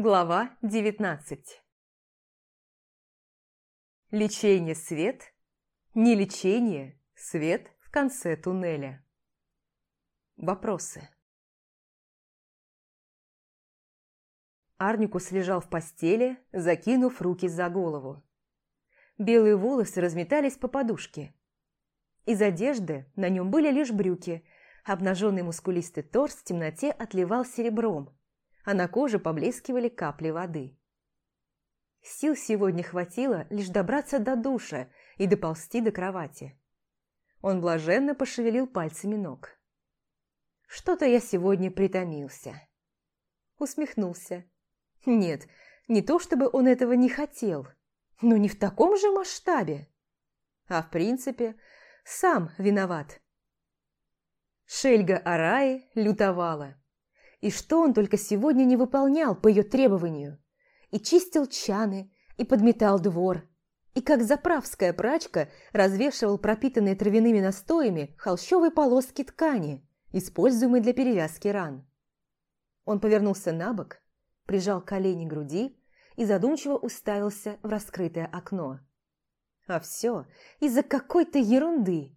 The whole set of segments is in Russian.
Глава 19 Лечение свет, не лечение, свет в конце туннеля. Вопросы. Арникус лежал в постели, закинув руки за голову. Белые волосы разметались по подушке. Из одежды на нем были лишь брюки, обнаженный мускулистый торс в темноте отливал серебром, а на коже поблескивали капли воды. Сил сегодня хватило лишь добраться до душа и доползти до кровати. Он блаженно пошевелил пальцами ног. «Что-то я сегодня притомился». Усмехнулся нет, не то чтобы он этого не хотел, но не в таком же масштабе. А в принципе, сам виноват. Шельга Араи лютовала. И что он только сегодня не выполнял по ее требованию? И чистил чаны, и подметал двор, и как заправская прачка развешивал пропитанные травяными настоями холщовые полоски ткани, используемые для перевязки ран. Он повернулся на бок прижал колени к груди и задумчиво уставился в раскрытое окно. А все из-за какой-то ерунды.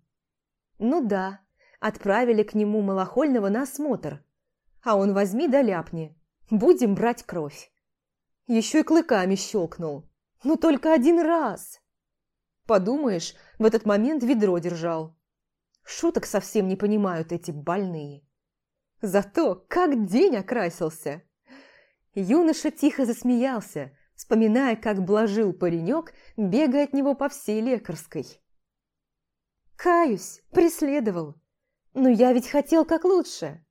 Ну да, отправили к нему малохольного на осмотр. А он возьми да ляпни. Будем брать кровь. Еще и клыками щелкнул. Ну только один раз. Подумаешь, в этот момент ведро держал. Шуток совсем не понимают эти больные. Зато как день окрасился. Юноша тихо засмеялся, вспоминая, как блажил паренек, бегая от него по всей лекарской. «Каюсь, преследовал. Но я ведь хотел как лучше», –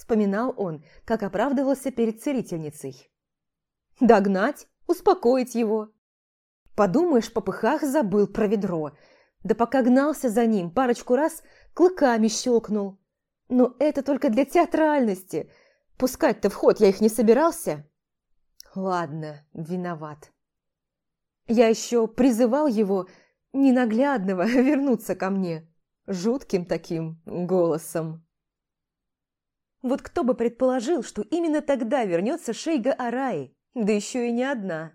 вспоминал он, как оправдывался перед целительницей. «Догнать, успокоить его». Подумаешь, по пыхах забыл про ведро, да пока гнался за ним, парочку раз клыками щелкнул. Но это только для театральности – Пускать-то в ход я их не собирался. Ладно, виноват. Я еще призывал его ненаглядного вернуться ко мне жутким таким голосом. Вот кто бы предположил, что именно тогда вернется Шейга Араи, да еще и не одна.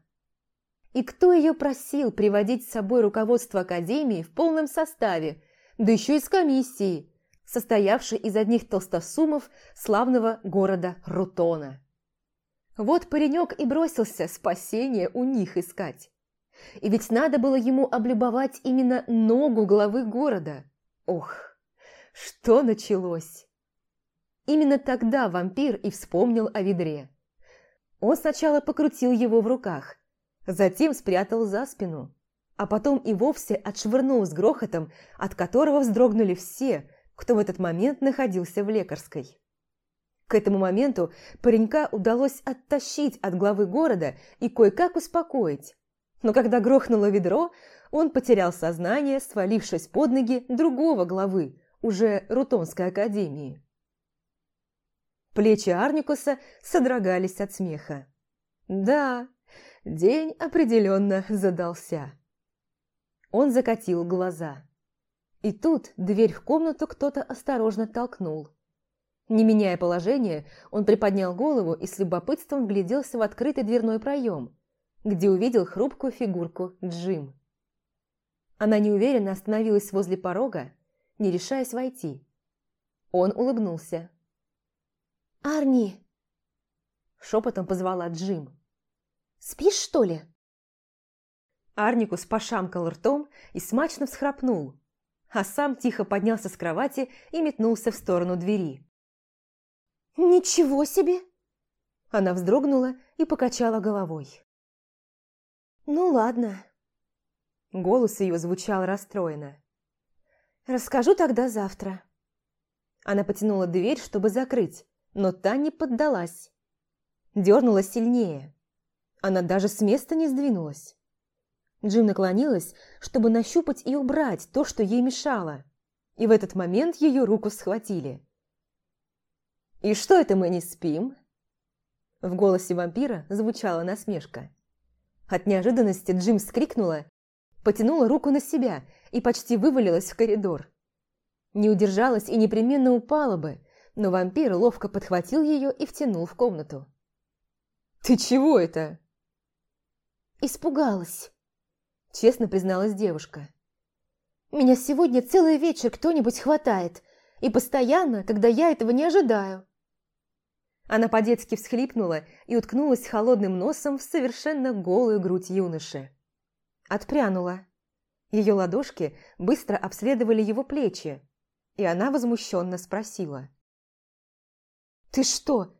И кто ее просил приводить с собой руководство Академии в полном составе, да еще и с комиссией, состоявший из одних толстосумов славного города Рутона. Вот паренек и бросился спасение у них искать. И ведь надо было ему облюбовать именно ногу главы города. Ох, что началось! Именно тогда вампир и вспомнил о ведре. Он сначала покрутил его в руках, затем спрятал за спину, а потом и вовсе отшвырнул с грохотом, от которого вздрогнули все, кто в этот момент находился в лекарской. К этому моменту паренька удалось оттащить от главы города и кое-как успокоить. Но когда грохнуло ведро, он потерял сознание, свалившись под ноги другого главы, уже Рутонской академии. Плечи Арникуса содрогались от смеха. Да, день определенно задался. Он закатил глаза. И тут дверь в комнату кто-то осторожно толкнул. Не меняя положение, он приподнял голову и с любопытством вгляделся в открытый дверной проем, где увидел хрупкую фигурку Джим. Она неуверенно остановилась возле порога, не решаясь войти. Он улыбнулся. «Арни!» Шепотом позвала Джим. «Спишь, что ли?» Арникус пошамкал ртом и смачно всхрапнул, а сам тихо поднялся с кровати и метнулся в сторону двери. «Ничего себе!» Она вздрогнула и покачала головой. «Ну ладно». Голос ее звучал расстроенно. «Расскажу тогда завтра». Она потянула дверь, чтобы закрыть, но та не поддалась. Дернула сильнее. Она даже с места не сдвинулась. Джим наклонилась, чтобы нащупать и убрать то, что ей мешало. И в этот момент ее руку схватили. «И что это мы не спим?» В голосе вампира звучала насмешка. От неожиданности Джим скрикнула, потянула руку на себя и почти вывалилась в коридор. Не удержалась и непременно упала бы, но вампир ловко подхватил ее и втянул в комнату. «Ты чего это?» «Испугалась», – честно призналась девушка. «Меня сегодня целый вечер кто-нибудь хватает, и постоянно, когда я этого не ожидаю». Она по-детски всхлипнула и уткнулась холодным носом в совершенно голую грудь юноши. Отпрянула. Ее ладошки быстро обследовали его плечи, и она возмущенно спросила. «Ты что,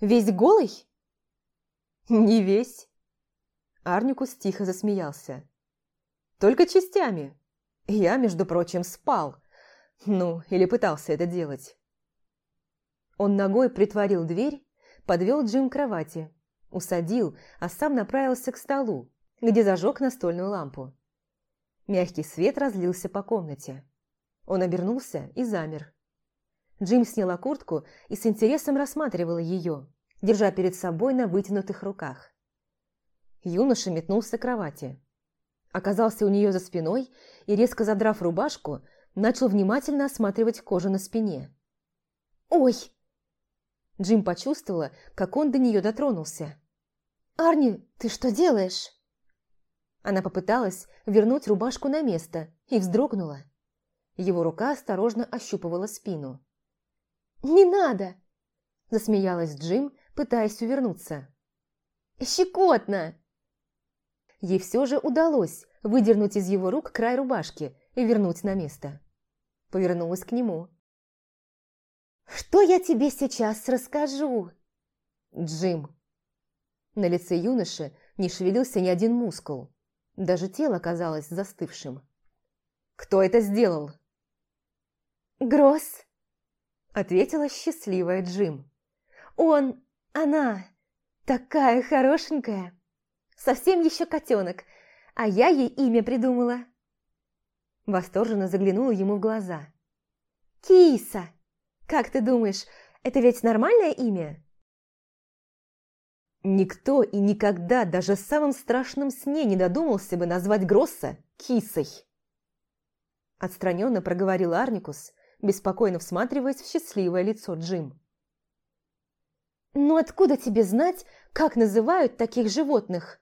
весь голый?» «Не весь». Арникус тихо засмеялся. «Только частями. Я, между прочим, спал. Ну, или пытался это делать. Он ногой притворил дверь, подвел Джим к кровати, усадил, а сам направился к столу, где зажег настольную лампу. Мягкий свет разлился по комнате. Он обернулся и замер. Джим сняла куртку и с интересом рассматривала ее, держа перед собой на вытянутых руках. Юноша метнулся к кровати. Оказался у нее за спиной и, резко задрав рубашку, начал внимательно осматривать кожу на спине. «Ой!» Джим почувствовала, как он до нее дотронулся. «Арни, ты что делаешь?» Она попыталась вернуть рубашку на место и вздрогнула. Его рука осторожно ощупывала спину. «Не надо!» – засмеялась Джим, пытаясь увернуться. «Щекотно!» Ей все же удалось выдернуть из его рук край рубашки и вернуть на место. Повернулась к нему. «Что я тебе сейчас расскажу?» «Джим». На лице юноши не шевелился ни один мускул. Даже тело казалось застывшим. «Кто это сделал?» «Гросс», — ответила счастливая Джим. «Он, она, такая хорошенькая, совсем еще котенок, а я ей имя придумала». Восторженно заглянула ему в глаза. «Киса!» Как ты думаешь, это ведь нормальное имя? Никто и никогда даже в самом страшном сне не додумался бы назвать Гросса кисой. Отстраненно проговорил Арникус, беспокойно всматриваясь в счастливое лицо Джим. «Ну откуда тебе знать, как называют таких животных?»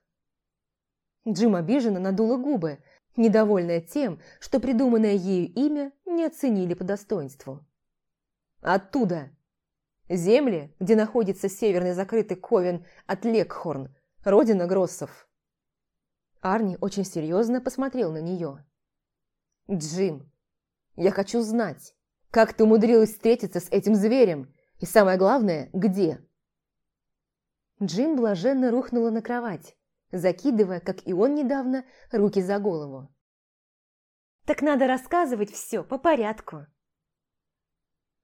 Джим обиженно надула губы, недовольная тем, что придуманное ею имя не оценили по достоинству. Оттуда. Земли, где находится северный закрытый ковен от Лекхорн, родина Гроссов. Арни очень серьезно посмотрел на нее. «Джим, я хочу знать, как ты умудрилась встретиться с этим зверем, и самое главное, где?» Джим блаженно рухнула на кровать, закидывая, как и он недавно, руки за голову. «Так надо рассказывать все по порядку»,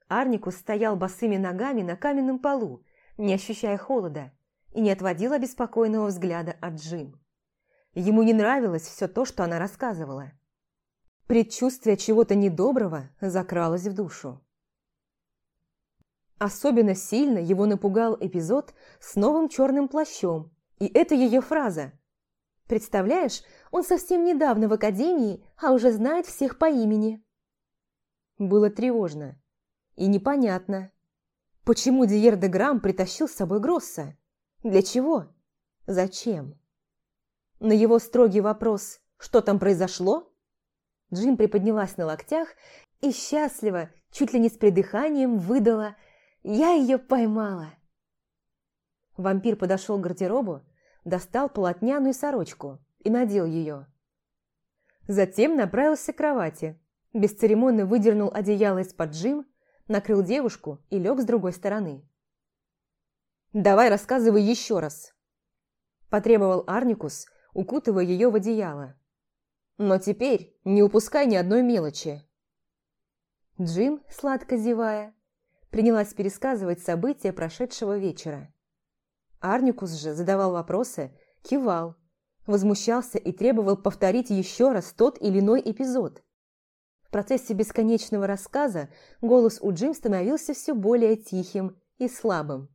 Арникус стоял босыми ногами на каменном полу, не ощущая холода, и не отводил обеспокоенного взгляда от Джим. Ему не нравилось все то, что она рассказывала. Предчувствие чего-то недоброго закралось в душу. Особенно сильно его напугал эпизод с новым черным плащом, и это ее фраза. «Представляешь, он совсем недавно в академии, а уже знает всех по имени». Было тревожно. И непонятно, почему Диер де Грам притащил с собой Гросса? Для чего? Зачем? На его строгий вопрос «Что там произошло?» Джим приподнялась на локтях и счастливо, чуть ли не с придыханием, выдала «Я ее поймала!». Вампир подошел к гардеробу, достал полотняную сорочку и надел ее. Затем направился к кровати, бесцеремонно выдернул одеяло из-под Джим накрыл девушку и лег с другой стороны. «Давай рассказывай еще раз», – потребовал Арникус, укутывая ее в одеяло. «Но теперь не упускай ни одной мелочи». Джим, сладко зевая, принялась пересказывать события прошедшего вечера. Арникус же задавал вопросы, кивал, возмущался и требовал повторить еще раз тот или иной эпизод, в процессе бесконечного рассказа голос у Джим становился все более тихим и слабым.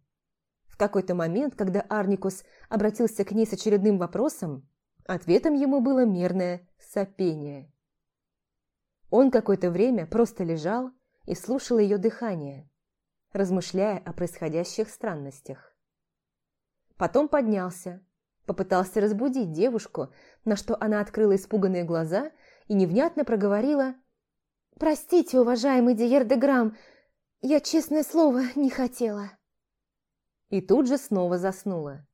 В какой-то момент, когда Арникус обратился к ней с очередным вопросом, ответом ему было мерное сопение. Он какое-то время просто лежал и слушал ее дыхание, размышляя о происходящих странностях. Потом поднялся, попытался разбудить девушку, на что она открыла испуганные глаза и невнятно проговорила «Простите, уважаемый Диер де Грам, я, честное слово, не хотела». И тут же снова заснула.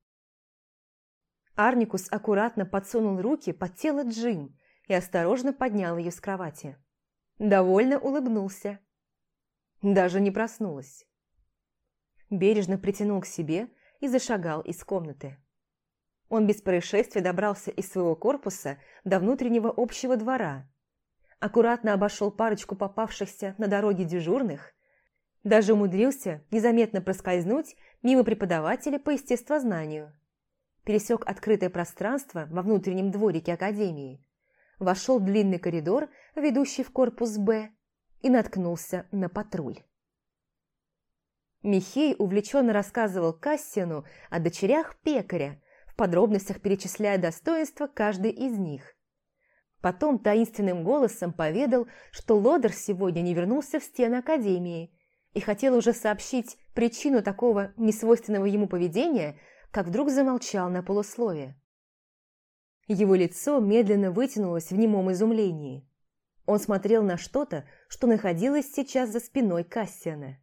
Арникус аккуратно подсунул руки под тело Джим и осторожно поднял ее с кровати. Довольно улыбнулся. Даже не проснулась. Бережно притянул к себе и зашагал из комнаты. Он без происшествия добрался из своего корпуса до внутреннего общего двора, аккуратно обошел парочку попавшихся на дороге дежурных, даже умудрился незаметно проскользнуть мимо преподавателя по естествознанию. Пересек открытое пространство во внутреннем дворике Академии, вошел в длинный коридор, ведущий в корпус «Б», и наткнулся на патруль. Михей увлеченно рассказывал Кассину о дочерях пекаря, в подробностях перечисляя достоинства каждой из них. Потом таинственным голосом поведал, что Лодер сегодня не вернулся в стены Академии и хотел уже сообщить причину такого несвойственного ему поведения, как вдруг замолчал на полуслове. Его лицо медленно вытянулось в немом изумлении. Он смотрел на что-то, что находилось сейчас за спиной Кассиана.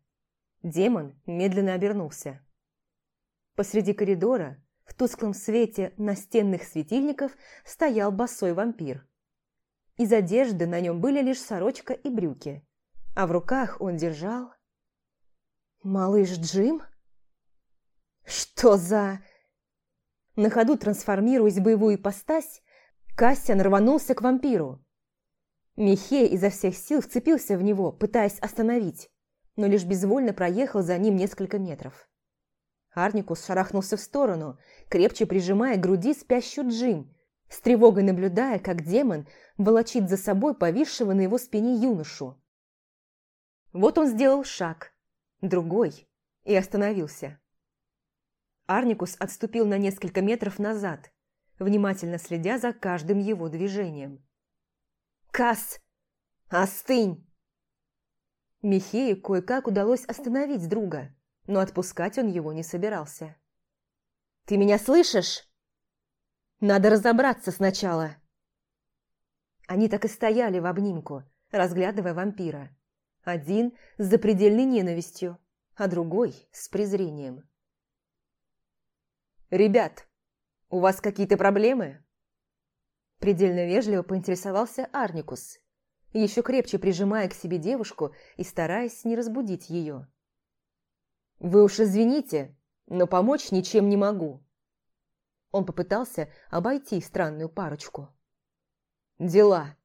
Демон медленно обернулся. Посреди коридора, в тусклом свете настенных светильников, стоял босой вампир. Из одежды на нем были лишь сорочка и брюки, а в руках он держал... «Малыш Джим?» «Что за...» На ходу трансформируясь в боевую ипостась, Кассиан рванулся к вампиру. Михей изо всех сил вцепился в него, пытаясь остановить но лишь безвольно проехал за ним несколько метров. Арникус шарахнулся в сторону, крепче прижимая к груди спящую Джим, с тревогой наблюдая, как демон волочит за собой повисшего на его спине юношу. Вот он сделал шаг, другой, и остановился. Арникус отступил на несколько метров назад, внимательно следя за каждым его движением. «Касс! Остынь!» Михею кое-как удалось остановить друга, но отпускать он его не собирался. «Ты меня слышишь? Надо разобраться сначала!» Они так и стояли в обнимку, разглядывая вампира. Один с запредельной ненавистью, а другой с презрением. «Ребят, у вас какие-то проблемы?» Предельно вежливо поинтересовался Арникус, еще крепче прижимая к себе девушку и стараясь не разбудить ее. «Вы уж извините, но помочь ничем не могу». Он попытался обойти странную парочку. «Дела».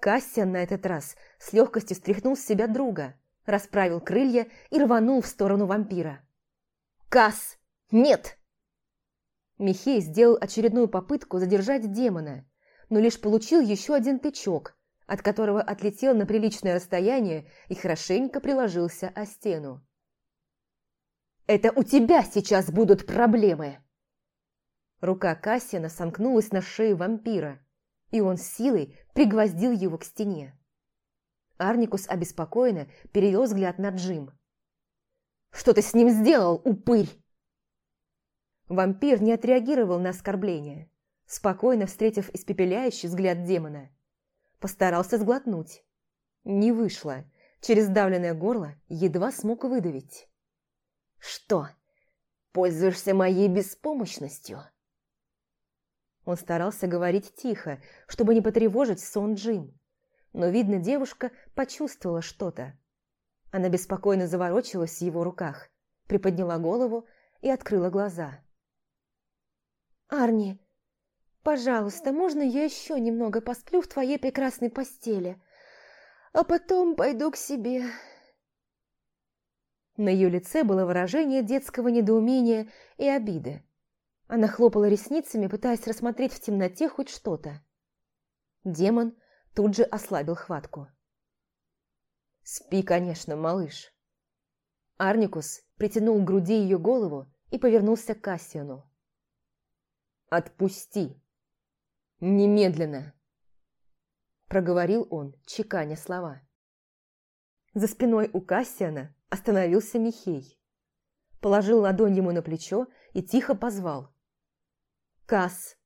Кассиан на этот раз с легкостью стряхнул с себя друга, расправил крылья и рванул в сторону вампира. «Касс! Нет!» Михей сделал очередную попытку задержать демона, но лишь получил еще один тычок, от которого отлетел на приличное расстояние и хорошенько приложился о стену. «Это у тебя сейчас будут проблемы!» Рука Кассина сомкнулась на шее вампира, и он силой пригвоздил его к стене. Арникус обеспокоенно перевел взгляд на Джим. «Что ты с ним сделал, упырь?» Вампир не отреагировал на оскорбление спокойно встретив испепеляющий взгляд демона. Постарался сглотнуть. Не вышло. Через давленное горло едва смог выдавить. «Что, пользуешься моей беспомощностью?» Он старался говорить тихо, чтобы не потревожить сон Джим. Но, видно, девушка почувствовала что-то. Она беспокойно заворочилась в его руках, приподняла голову и открыла глаза. «Арни, Пожалуйста, можно я еще немного посплю в твоей прекрасной постели, а потом пойду к себе?» На ее лице было выражение детского недоумения и обиды. Она хлопала ресницами, пытаясь рассмотреть в темноте хоть что-то. Демон тут же ослабил хватку. «Спи, конечно, малыш». Арникус притянул к груди ее голову и повернулся к Кассиану. «Отпусти!» «Немедленно!» Проговорил он, чеканя слова. За спиной у Кассиана остановился Михей. положил ладонь ему на плечо и тихо позвал. «Касс,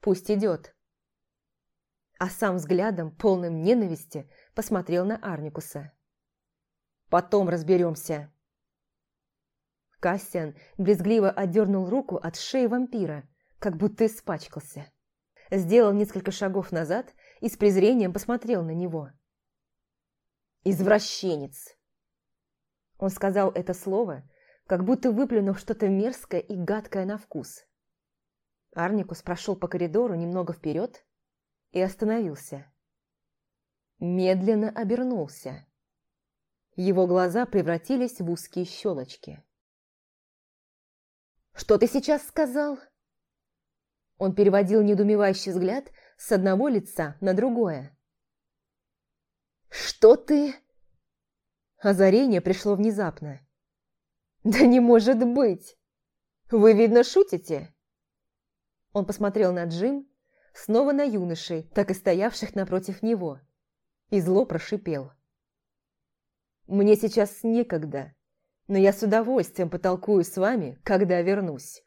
пусть идет». А сам взглядом, полным ненависти, посмотрел на Арникуса. «Потом разберемся». Кассиан брезгливо отдернул руку от шеи вампира, как будто испачкался. Сделал несколько шагов назад и с презрением посмотрел на него. «Извращенец!» Он сказал это слово, как будто выплюнув что-то мерзкое и гадкое на вкус. Арникус прошел по коридору немного вперед и остановился. Медленно обернулся. Его глаза превратились в узкие щелочки. «Что ты сейчас сказал?» Он переводил недоумевающий взгляд с одного лица на другое. «Что ты...» Озарение пришло внезапно. «Да не может быть! Вы, видно, шутите?» Он посмотрел на Джим, снова на юношей, так и стоявших напротив него, и зло прошипел. «Мне сейчас некогда, но я с удовольствием потолкую с вами, когда вернусь».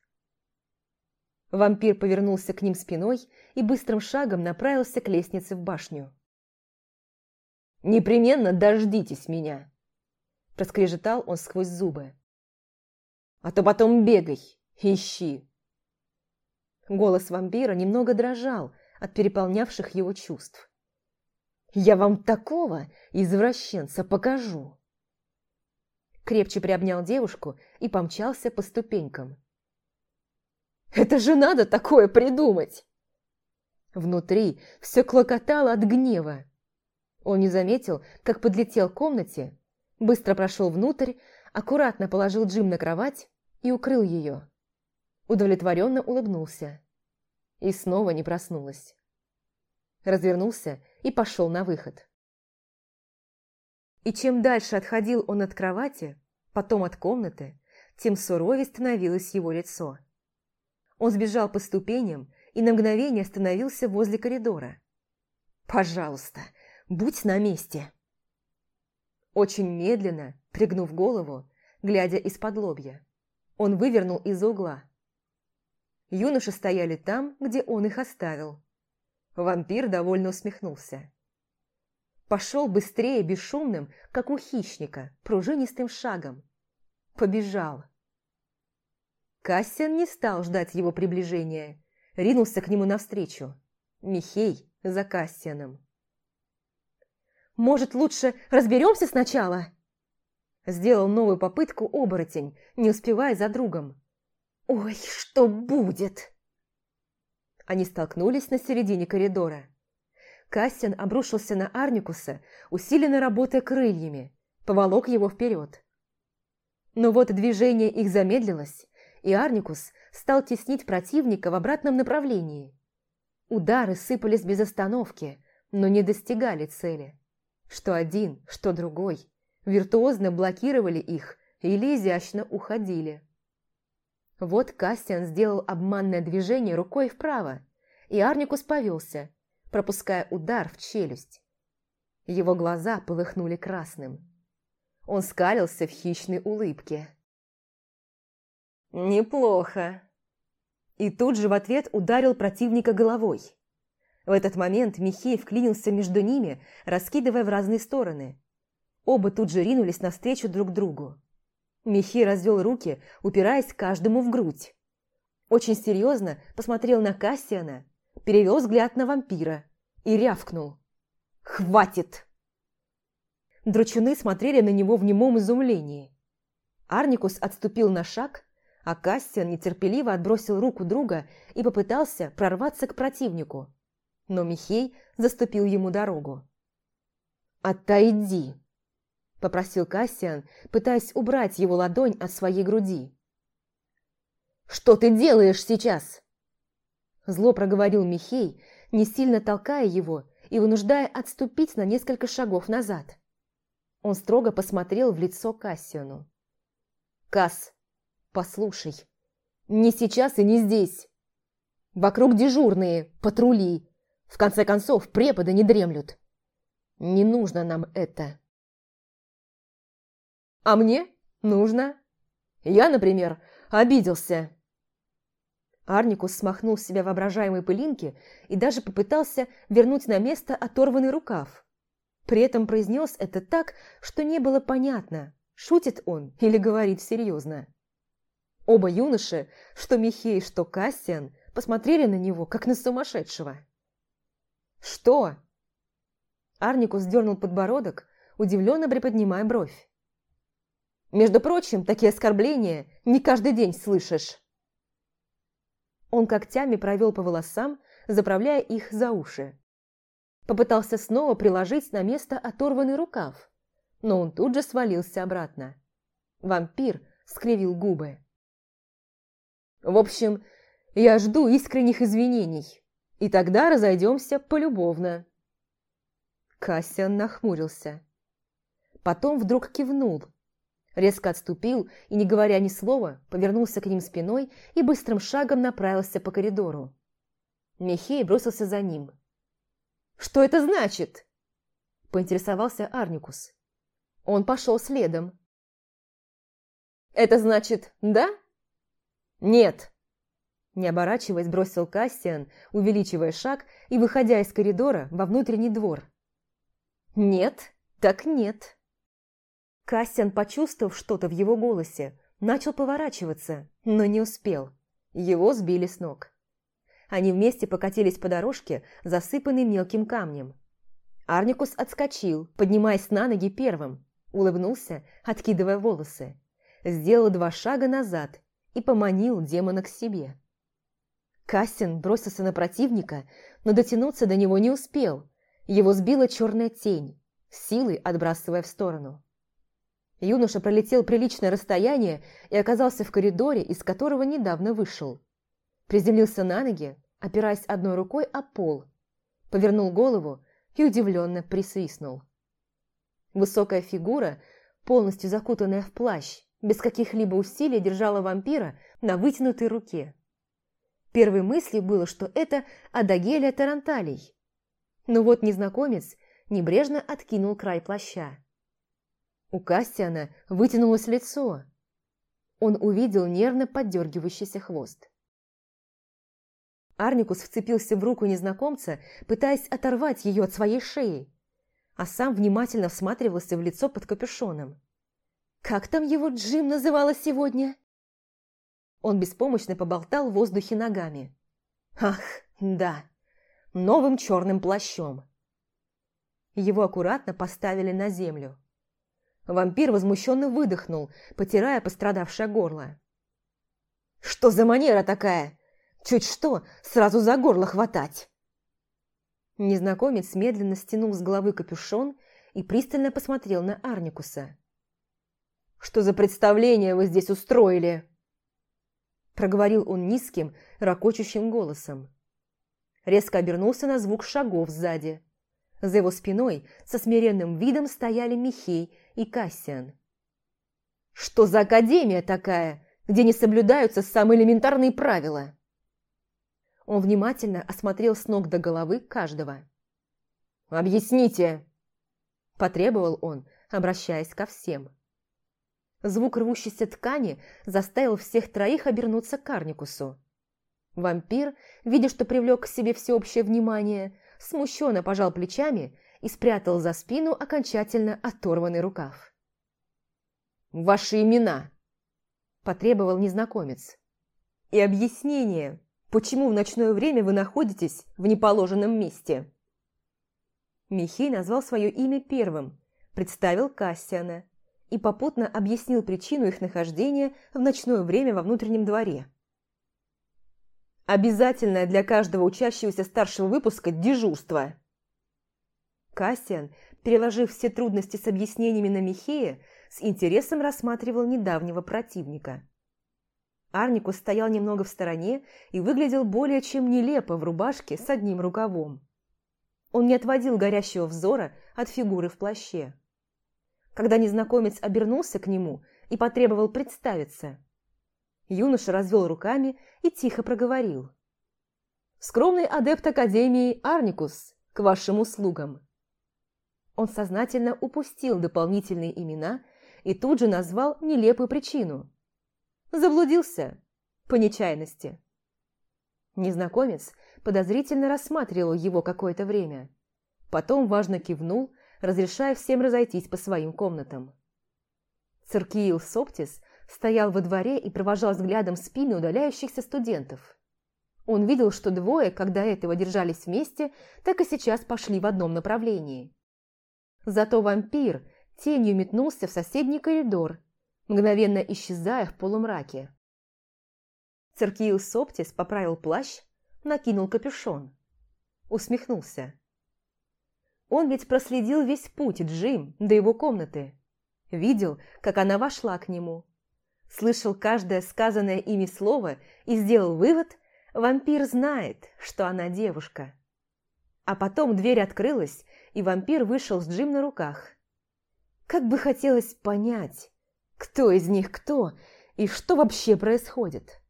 Вампир повернулся к ним спиной и быстрым шагом направился к лестнице в башню. «Непременно дождитесь меня!» Проскрежетал он сквозь зубы. «А то потом бегай, ищи!» Голос вампира немного дрожал от переполнявших его чувств. «Я вам такого извращенца покажу!» Крепче приобнял девушку и помчался по ступенькам. «Это же надо такое придумать!» Внутри все клокотало от гнева. Он не заметил, как подлетел к комнате, быстро прошел внутрь, аккуратно положил Джим на кровать и укрыл ее. Удовлетворенно улыбнулся. И снова не проснулась. Развернулся и пошел на выход. И чем дальше отходил он от кровати, потом от комнаты, тем суровее становилось его лицо. Он сбежал по ступеням и на мгновение остановился возле коридора. «Пожалуйста, будь на месте!» Очень медленно, пригнув голову, глядя из-под лобья, он вывернул из угла. Юноши стояли там, где он их оставил. Вампир довольно усмехнулся. Пошел быстрее, бесшумным, как у хищника, пружинистым шагом. Побежал. Кассиан не стал ждать его приближения, ринулся к нему навстречу. Михей за Кассианом. «Может, лучше разберемся сначала?» Сделал новую попытку оборотень, не успевая за другом. «Ой, что будет?» Они столкнулись на середине коридора. Кассиан обрушился на Арникуса, усиленно работая крыльями, поволок его вперед. Но вот движение их замедлилось, и Арникус стал теснить противника в обратном направлении. Удары сыпались без остановки, но не достигали цели. Что один, что другой виртуозно блокировали их или изящно уходили. Вот Кассиан сделал обманное движение рукой вправо, и Арникус повелся, пропуская удар в челюсть. Его глаза полыхнули красным. Он скалился в хищной улыбке. «Неплохо!» И тут же в ответ ударил противника головой. В этот момент Михей вклинился между ними, раскидывая в разные стороны. Оба тут же ринулись навстречу друг другу. Михей развел руки, упираясь каждому в грудь. Очень серьезно посмотрел на Кассиана, перевел взгляд на вампира и рявкнул. «Хватит!» Дручуны смотрели на него в немом изумлении. Арникус отступил на шаг, а Кассиан нетерпеливо отбросил руку друга и попытался прорваться к противнику. Но Михей заступил ему дорогу. «Отойди!» – попросил Кассиан, пытаясь убрать его ладонь от своей груди. «Что ты делаешь сейчас?» Зло проговорил Михей, не сильно толкая его и вынуждая отступить на несколько шагов назад. Он строго посмотрел в лицо Кассиану. «Касс, Послушай, не сейчас и не здесь. Вокруг дежурные, патрули. В конце концов, преподы не дремлют. Не нужно нам это. А мне нужно. Я, например, обиделся». Арникус смахнул с себя воображаемые пылинки и даже попытался вернуть на место оторванный рукав. При этом произнес это так, что не было понятно, шутит он или говорит серьезно. Оба юноши, что Михей, что Кассиан, посмотрели на него, как на сумасшедшего. «Что?» Арникус дернул подбородок, удивленно приподнимая бровь. «Между прочим, такие оскорбления не каждый день слышишь». Он когтями провел по волосам, заправляя их за уши. Попытался снова приложить на место оторванный рукав, но он тут же свалился обратно. Вампир скривил губы. «В общем, я жду искренних извинений, и тогда разойдемся полюбовно». Кассиан нахмурился. Потом вдруг кивнул, резко отступил и, не говоря ни слова, повернулся к ним спиной и быстрым шагом направился по коридору. Михей бросился за ним. «Что это значит?» – поинтересовался Арникус. Он пошел следом. «Это значит «да»?» «Нет!» Не оборачиваясь, бросил Кассиан, увеличивая шаг и выходя из коридора во внутренний двор. «Нет, так нет!» Кассиан, почувствовав что-то в его голосе, начал поворачиваться, но не успел. Его сбили с ног. Они вместе покатились по дорожке, засыпанной мелким камнем. Арникус отскочил, поднимаясь на ноги первым, улыбнулся, откидывая волосы. Сделал два шага назад и поманил демона к себе. Кассин бросился на противника, но дотянуться до него не успел. Его сбила черная тень, силой отбрасывая в сторону. Юноша пролетел приличное расстояние и оказался в коридоре, из которого недавно вышел. Приземлился на ноги, опираясь одной рукой о пол, повернул голову и удивленно присвистнул. Высокая фигура, полностью закутанная в плащ, без каких-либо усилий держала вампира на вытянутой руке. Первой мыслью было, что это Адагелия Таранталий. Но вот незнакомец небрежно откинул край плаща. У Кастиана вытянулось лицо. Он увидел нервно поддергивающийся хвост. Арникус вцепился в руку незнакомца, пытаясь оторвать ее от своей шеи, а сам внимательно всматривался в лицо под капюшоном. «Как там его Джим называла сегодня?» Он беспомощно поболтал в воздухе ногами. «Ах, да, новым черным плащом!» Его аккуратно поставили на землю. Вампир возмущенно выдохнул, потирая пострадавшее горло. «Что за манера такая? Чуть что, сразу за горло хватать. Незнакомец медленно стянул с головы капюшон и пристально посмотрел на Арникуса. «Что за представление вы здесь устроили?» Проговорил он низким, ракочущим голосом. Резко обернулся на звук шагов сзади. За его спиной со смиренным видом стояли Михей и Кассиан. «Что за академия такая, где не соблюдаются самые элементарные правила?» Он внимательно осмотрел с ног до головы каждого. «Объясните!» – потребовал он, обращаясь ко всем. Звук рвущейся ткани заставил всех троих обернуться к Карникусу. Вампир, видя, что привлек к себе всеобщее внимание, смущенно пожал плечами и спрятал за спину окончательно оторванный рукав. «Ваши имена!» – потребовал незнакомец. «И объяснение!» Почему в ночное время вы находитесь в неположенном месте?» Михей назвал свое имя первым, представил Кассиана и попутно объяснил причину их нахождения в ночное время во внутреннем дворе. «Обязательное для каждого учащегося старшего выпуска дежурство!» Кассиан, переложив все трудности с объяснениями на Михея, с интересом рассматривал недавнего противника – Арникус стоял немного в стороне и выглядел более чем нелепо в рубашке с одним рукавом. Он не отводил горящего взора от фигуры в плаще. Когда незнакомец обернулся к нему и потребовал представиться, юноша развел руками и тихо проговорил. «Скромный адепт Академии Арникус, к вашим услугам!» Он сознательно упустил дополнительные имена и тут же назвал нелепую причину – Заблудился. По нечаянности. Незнакомец подозрительно рассматривал его какое-то время. Потом важно кивнул, разрешая всем разойтись по своим комнатам. Циркиил Соптис стоял во дворе и провожал взглядом спины удаляющихся студентов. Он видел, что двое, когда этого держались вместе, так и сейчас пошли в одном направлении. Зато вампир тенью метнулся в соседний коридор, мгновенно исчезая в полумраке. Циркиил Соптис поправил плащ, накинул капюшон. Усмехнулся. Он ведь проследил весь путь Джим до его комнаты. Видел, как она вошла к нему. Слышал каждое сказанное ими слово и сделал вывод, вампир знает, что она девушка. А потом дверь открылась, и вампир вышел с Джим на руках. Как бы хотелось понять, кто из них кто и что вообще происходит.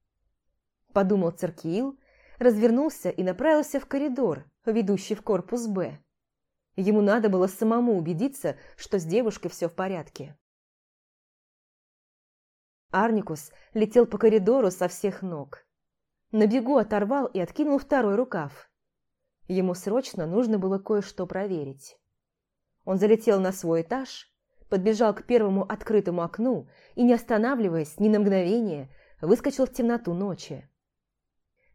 Подумал Церкиил, развернулся и направился в коридор, ведущий в корпус «Б». Ему надо было самому убедиться, что с девушкой все в порядке. Арникус летел по коридору со всех ног. На бегу оторвал и откинул второй рукав. Ему срочно нужно было кое-что проверить. Он залетел на свой этаж, подбежал к первому открытому окну и, не останавливаясь ни на мгновение, выскочил в темноту ночи.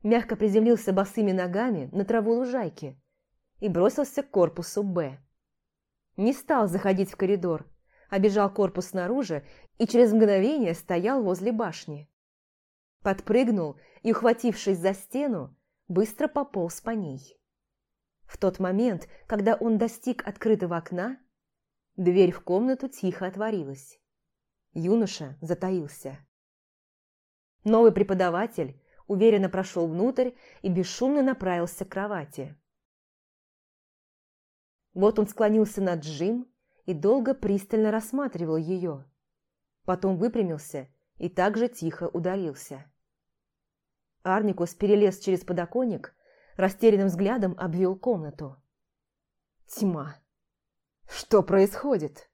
Мягко приземлился босыми ногами на траву лужайки, и бросился к корпусу «Б». Не стал заходить в коридор, обежал корпус снаружи и через мгновение стоял возле башни. Подпрыгнул и, ухватившись за стену, быстро пополз по ней. В тот момент, когда он достиг открытого окна, дверь в комнату тихо отворилась. Юноша затаился. Новый преподаватель уверенно прошел внутрь и бесшумно направился к кровати. Вот он склонился над Джим и долго пристально рассматривал ее. Потом выпрямился и также тихо удалился. Арникус перелез через подоконник, растерянным взглядом обвел комнату. Тьма. Что происходит?